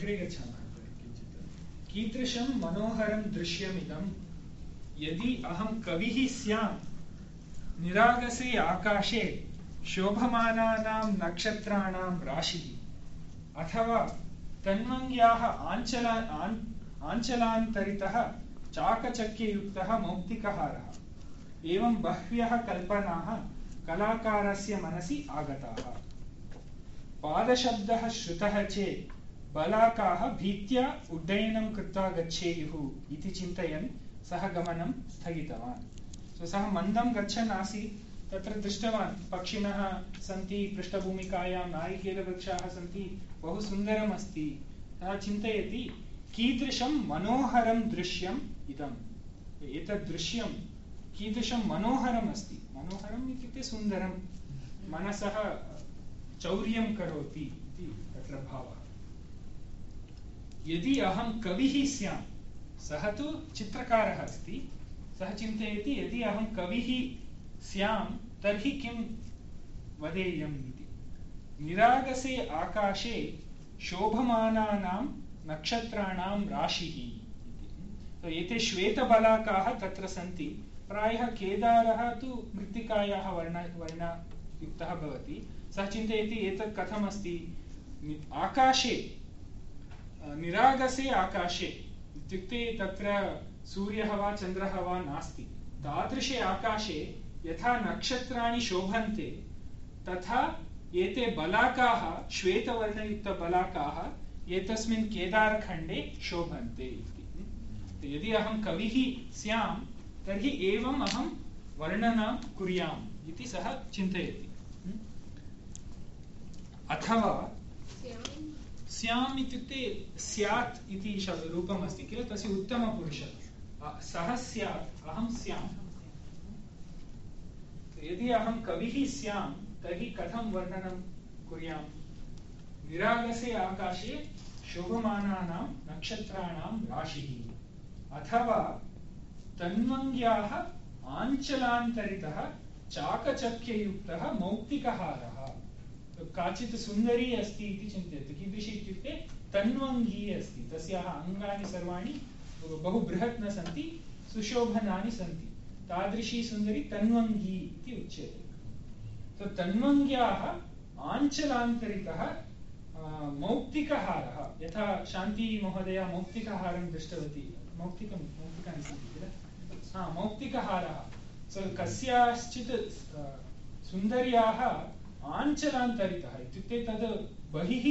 अग्रे गच्छामः किञ्चित् कीदृशं मनोहरं दृश्यमिदं, यदि अहं कविः स्यां निरागसे आकाशे शोभमानानां नक्षत्राणां राशिः, अथवा तन्वङ्ग्याः आञ्चल, आन्, आञ्चलान्तरितः चाकचक्ययुक्तः मौक्तिकहारः, एवं बह्व्यः कल्पनाः कलाकारस्य मनसि आगताः। पादशब्दः श्रुतः चेत् बलाकाः भीत्या उड्डयनं कृत्वा गच्छेयुः इति चिन्तयन् सः गमनं स्थगितवान्। सो सः मन्दं गच्छन् आसीत्, तत्र दृष्टवान्, पक्षिणः सन्ति, पृष्ठभूमिकायां नारिकेलवृक्षाः सन्ति, बहु सुन्दरम् अस्ति। सः चिन्तयति, कीदृशं मनोहरं दृश्यम् इदम्? एतद् दृश्यं कीदृशं मनोहरम् अस्ति? मनोहरम् इत्युक्ते सुन्दरं। मनसः चौर्यं करोति इति तत्र भावः। यदि अहं कविः स्यां सः तु चित्रकारः अस्ति, सः चिन्तयति, यदि अहं कविः स्यां तर्हि किं वदेयम् निरागसे आकाशे शोभमानानां नक्षत्राणां राशिः इति। एते श्वेतबलाकाः तत्र सन्ति। प्रायः केदारः तु मृत्तिकायाः वर्ण, वर्णयुक्तः भवति। सः चिन्तयति, एतत् कथमस्ति? आकाशे निरागसे आकाशे इत्युक्ते तत्र सूर्यः वा चन्द्रः वा नास्ति। तादृशे आकाशे यथा नक्षत्राणि शोभन्ते, तथा एते बलाकाः, श्वेतवर्णयुक्तबलाकाः एतस्मिन् केदारखण्डे शोभन्ते इति। यदि अहं कविः स्यां, तर्हि एवम् अहं वर्णनं कुर्याम् इति सः चिन्तयति। अथवा स्याम् इत्युक्ते स्यात् इति रूपम् अस्ति किल? तस्य उत्तमपुरुषः। सः स्यात्, अहं स्याम्। यदि अहं कविः स्यां तर्हि कथं वर्णनं कुर्याम्? निरागसे आकाशे शोभमानानां नक्षत्राणां राशिः। अथवा तन्वङ्ग्याः आञ्चलान्तरितः चाकचक्ययुक्तः मौक्तिकहारः। काचित् सुन्दरी अस्ति इति चिन्तयतु। कीदृशी इत्युक्ते तन्वङ्गी अस्ति। तस्याः अङ्गानि सर्वाणि बहु बृहत् न सन्ति, सुशोभनानि सन्ति। तादृशी सुन्दरी तन्वङ्गी इति उच्यते। तो तन्वङ्ग्याः आञ्चलान्तरितः मौक्तिकहारः। यथा शान्तिमहोदया मौक्तिकहारं दृष्टवती। मौक्तिकं मौक्तिकानि सन्ति किल? हा, मौक्तिकहारः। सो कस्याश्चित् सुन्दर्याः आञ्चलान्तरितः इत्युक्ते तद् बहिः